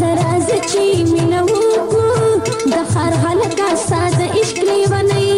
زرا زچی مینو کو د خار خلک ساده عشق لیوانی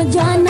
सजाना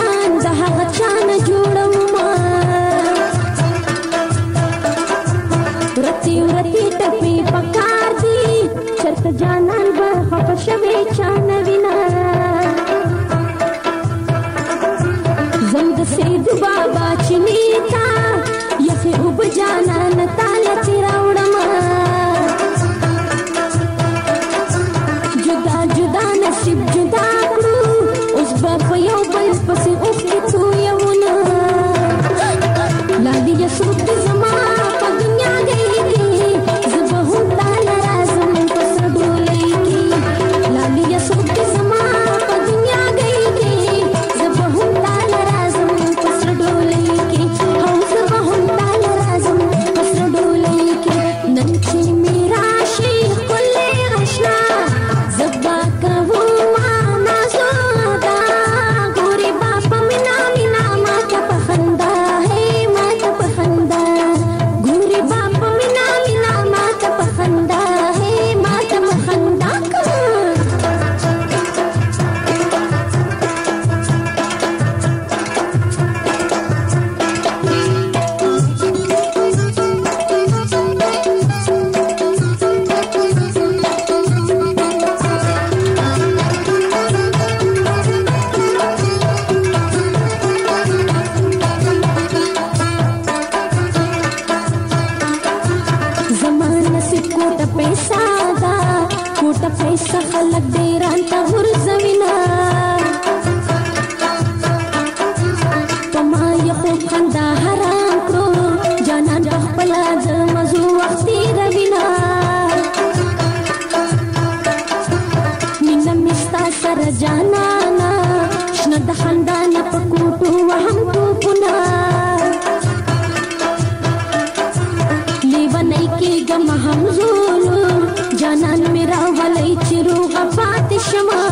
رمزونو جانان میرا ولې چې روغ پات شمه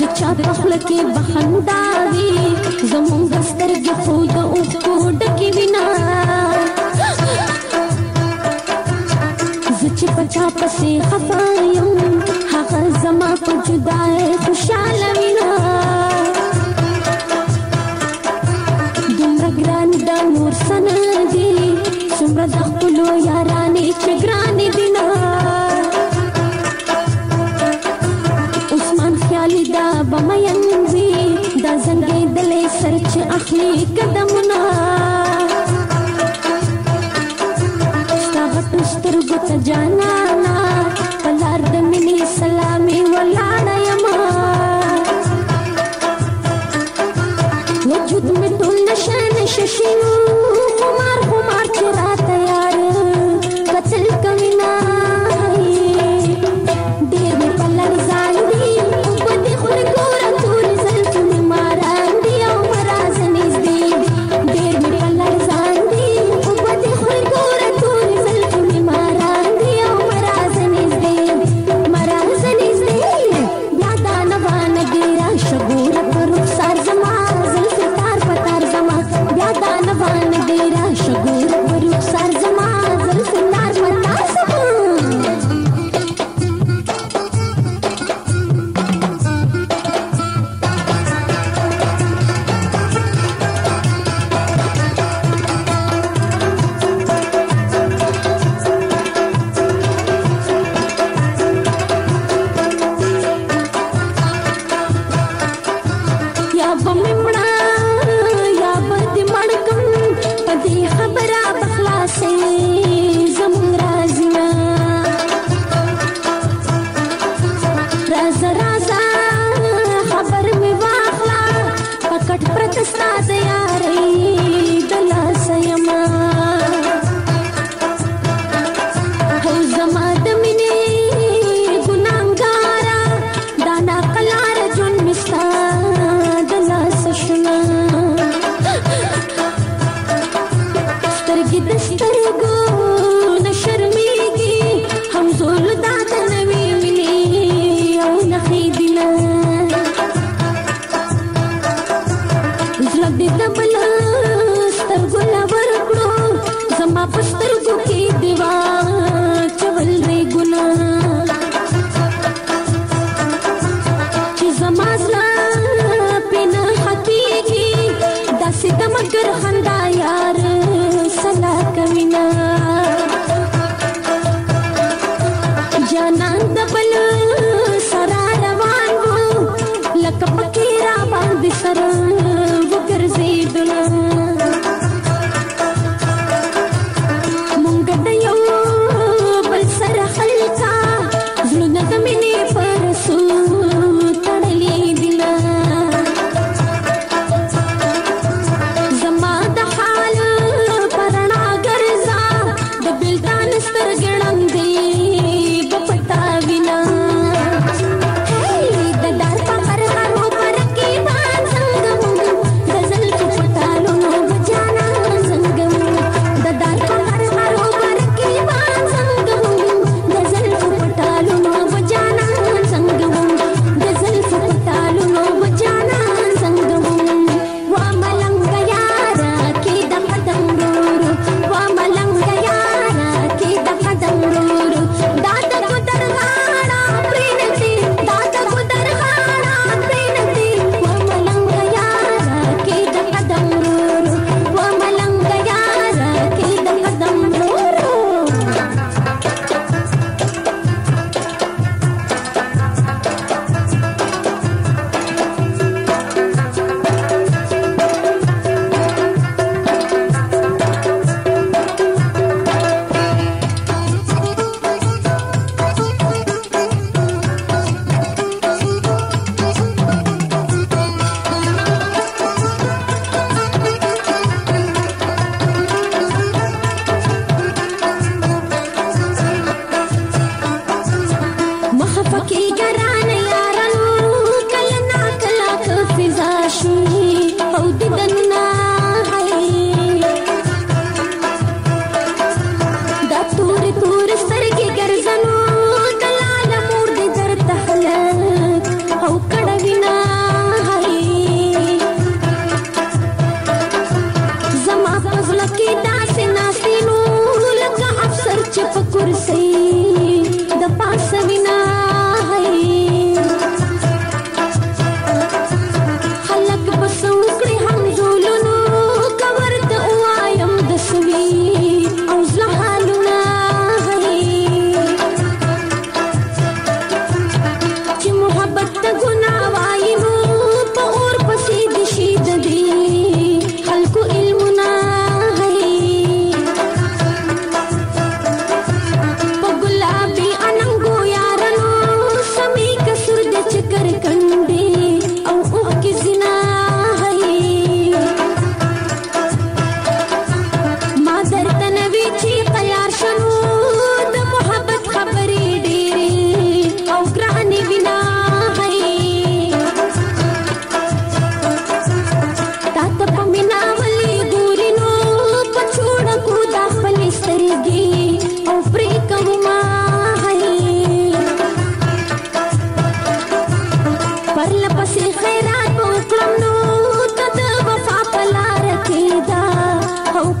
د چا په خپل کې بخندا وی زمونږ سترګې خو د اوښکو ډکې وینا چې پچا پسې خفایم هغه زما په جدای خوشاله وینا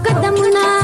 قدمنا